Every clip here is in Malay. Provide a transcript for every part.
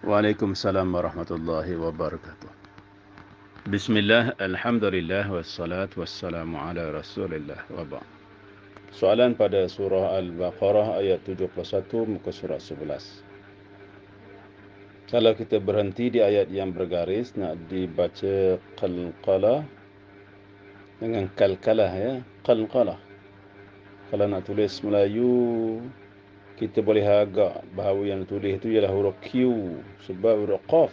Waalaikumsalam warahmatullahi wabarakatuh. Bismillah, Alhamdulillah, wassalatu wassalamu ala rasulillah wa Soalan pada surah Al-Baqarah ayat 71 muka surat 11. Kalau kita berhenti di ayat yang bergaris nak dibaca qalqala dengan kalkalah ya, qalqala. Kalau nak tulis Melayu kita boleh agak bahawa yang tulis itu ialah huruf Q sebab huruf Qaf.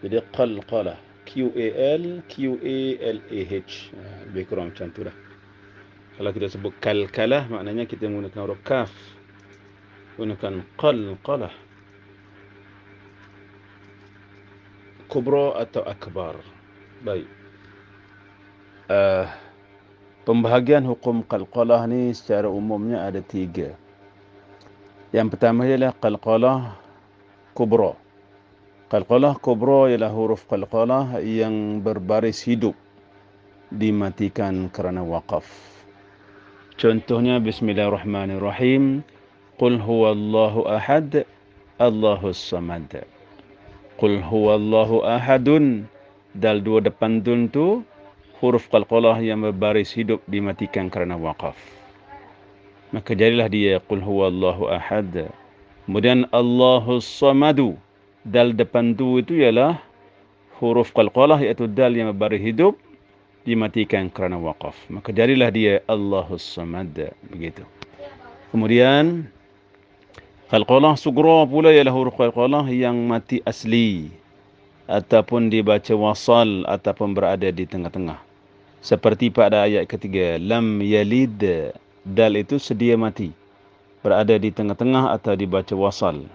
Jadi qalqalah. Q A L Q A L A H. Ha, lebih kurang macam tu lah. Kalau kita sebut kalkalah maknanya kita menggunakan huruf kaf. Gunakan qalqalah. Kubra atau akbar. Baik. Uh, pembahagian hukum qalqalah ni secara umumnya ada tiga. Yang pertama ialah qalqalah kubra. Qalqalah kubra ialah huruf qalqalah yang berbaris hidup dimatikan kerana waqaf. Contohnya bismillahirrahmanirrahim. Qul huwallahu ahad, Allahus samad. Qul huwallahu ahadun. Dal dua depan tu huruf qalqalah yang berbaris hidup dimatikan kerana waqaf maka jadilah dia qul huwallahu ahad. Kemudian Allahus samadu. Dal depan tu itu ialah huruf qalqalah iaitu dal yang baru hidup dimatikan kerana waqaf. Maka jadilah dia Allahus samad. Begitu. Kemudian qalqalah sugra pula ialah huruf qalqalah yang mati asli ataupun dibaca wasal ataupun berada di tengah-tengah. Seperti pada ayat ketiga lam yalid dal itu sedia mati berada di tengah-tengah atau dibaca wasal.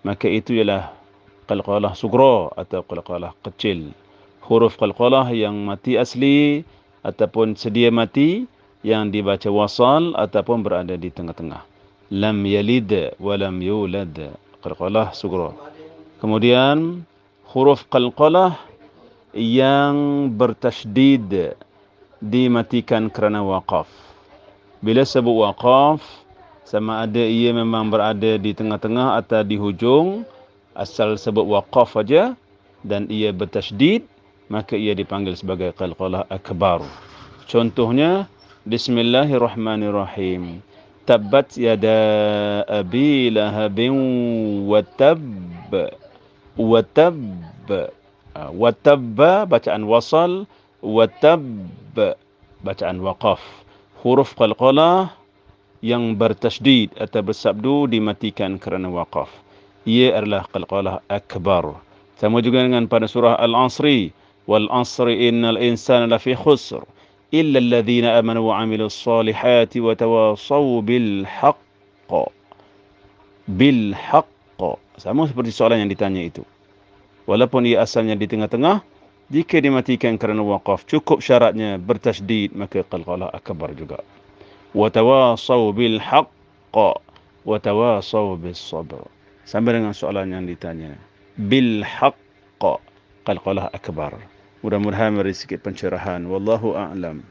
Maka itu ialah qalqalah sugra atau qalqalah kecil. Huruf qalqalah yang mati asli ataupun sedia mati yang dibaca wasal ataupun berada di tengah-tengah. Lam yalid wa lam yulad qalqalah sugra. Kemudian huruf qalqalah yang bertasydid dimatikan kerana waqaf bila sebut waqaf sama ada ia memang berada di tengah-tengah atau di hujung asal sebut waqaf saja dan ia bertasydid maka ia dipanggil sebagai qalqalah akbar. Contohnya bismillahirrahmanirrahim. Tabbat yada abi lahabin wa tab wa tab wa tab bacaan wasal wa tab bacaan waqaf huruf qalqalah yang bertasydid atau bersabdu dimatikan kerana waqaf. Ia adalah qalqalah akbar. Sama juga dengan pada surah Al-Asri. Wal asri innal insana lafi khusr. Illa alladhina amanu wa amilu salihati wa tawasaw. Sama seperti soalan yang ditanya itu. Walaupun ia asalnya di tengah-tengah, jika dimatikan kerana waqaf cukup syaratnya bertasydid maka qalqalah akbar juga. Wa tawasaw bil haqq wa tawasaw bis sabr. Sampai dengan soalan yang ditanya bil haqq qalqalah akbar. Mudah-mudahan beri sedikit pencerahan. Wallahu a'lam